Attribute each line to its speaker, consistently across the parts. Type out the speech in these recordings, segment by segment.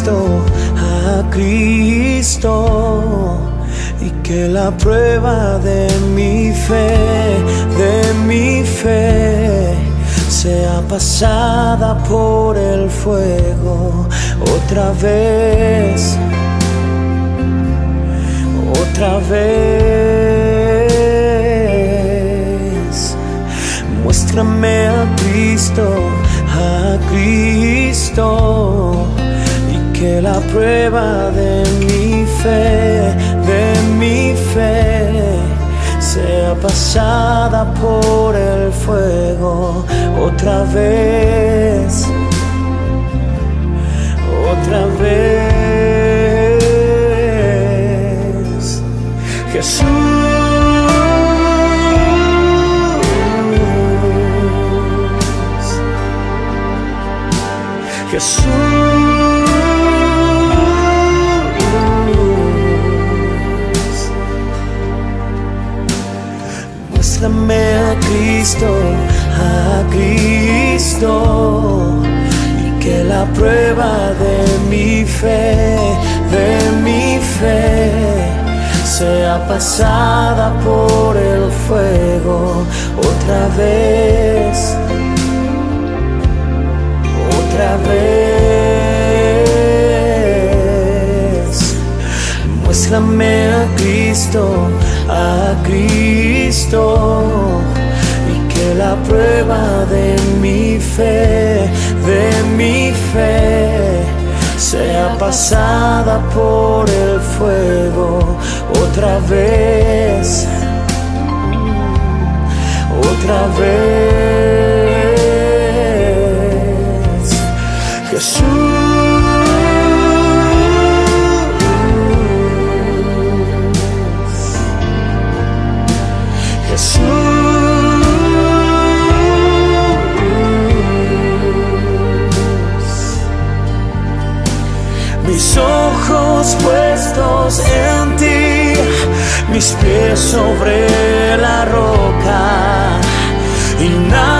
Speaker 1: Cristo, a Cristo. Y que la prueba de mi fe, de mi fe, sea pasada por el fuego otra vez, otra vez. Muéstrame a Cristo, a Cristo, que la prueba de mi fe, de mi fe, sea pasada por el fuego otra vez, otra vez. Jesús. Jesús. Cristo, a Cristo, y que la prueba de mi fe, de mi fe, sea pasada por el fuego otra vez, otra vez. Muéstrame a Cristo, a Cristo, la prueba de mi fe, de mi fe, sea pasada por el fuego otra vez, otra vez. Jesús. Mis ojos puestos en ti, mis pies sobre la roca y nada,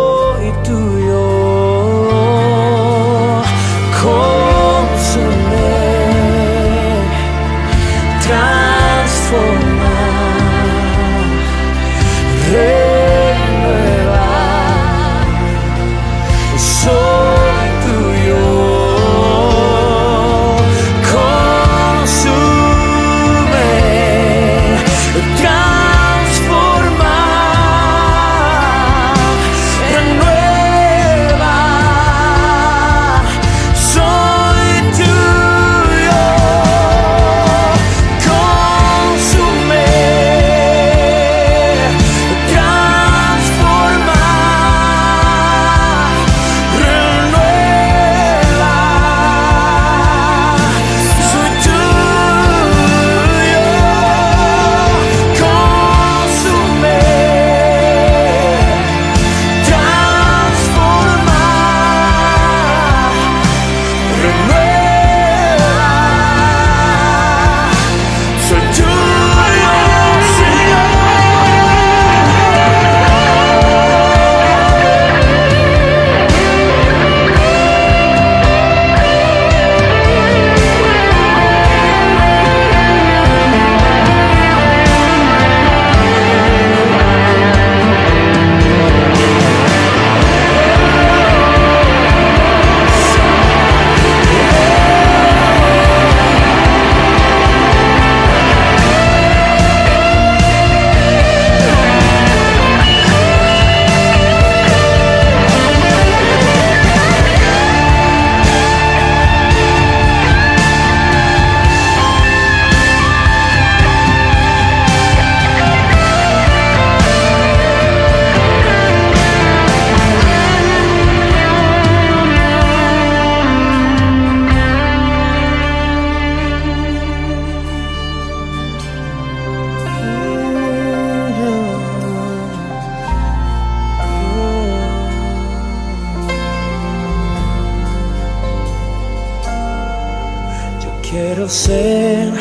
Speaker 1: quiero ser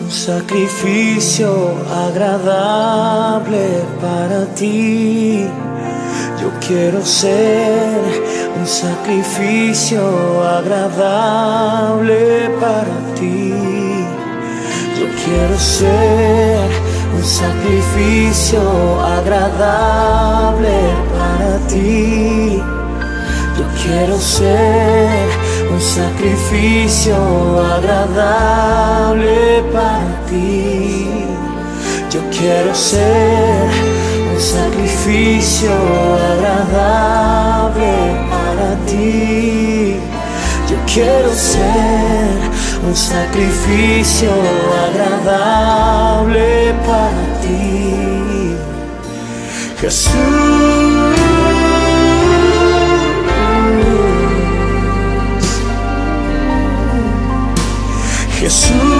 Speaker 1: un sacrificio agradable para ti. Yo quiero ser un sacrificio agradable para ti. Yo quiero ser un sacrificio agradable para ti. Yo quiero ser un sacrificio agradable para ti. Yo quiero ser un sacrificio agradable para ti. Yo quiero ser un sacrificio agradable para ti. Jesús. Jesus.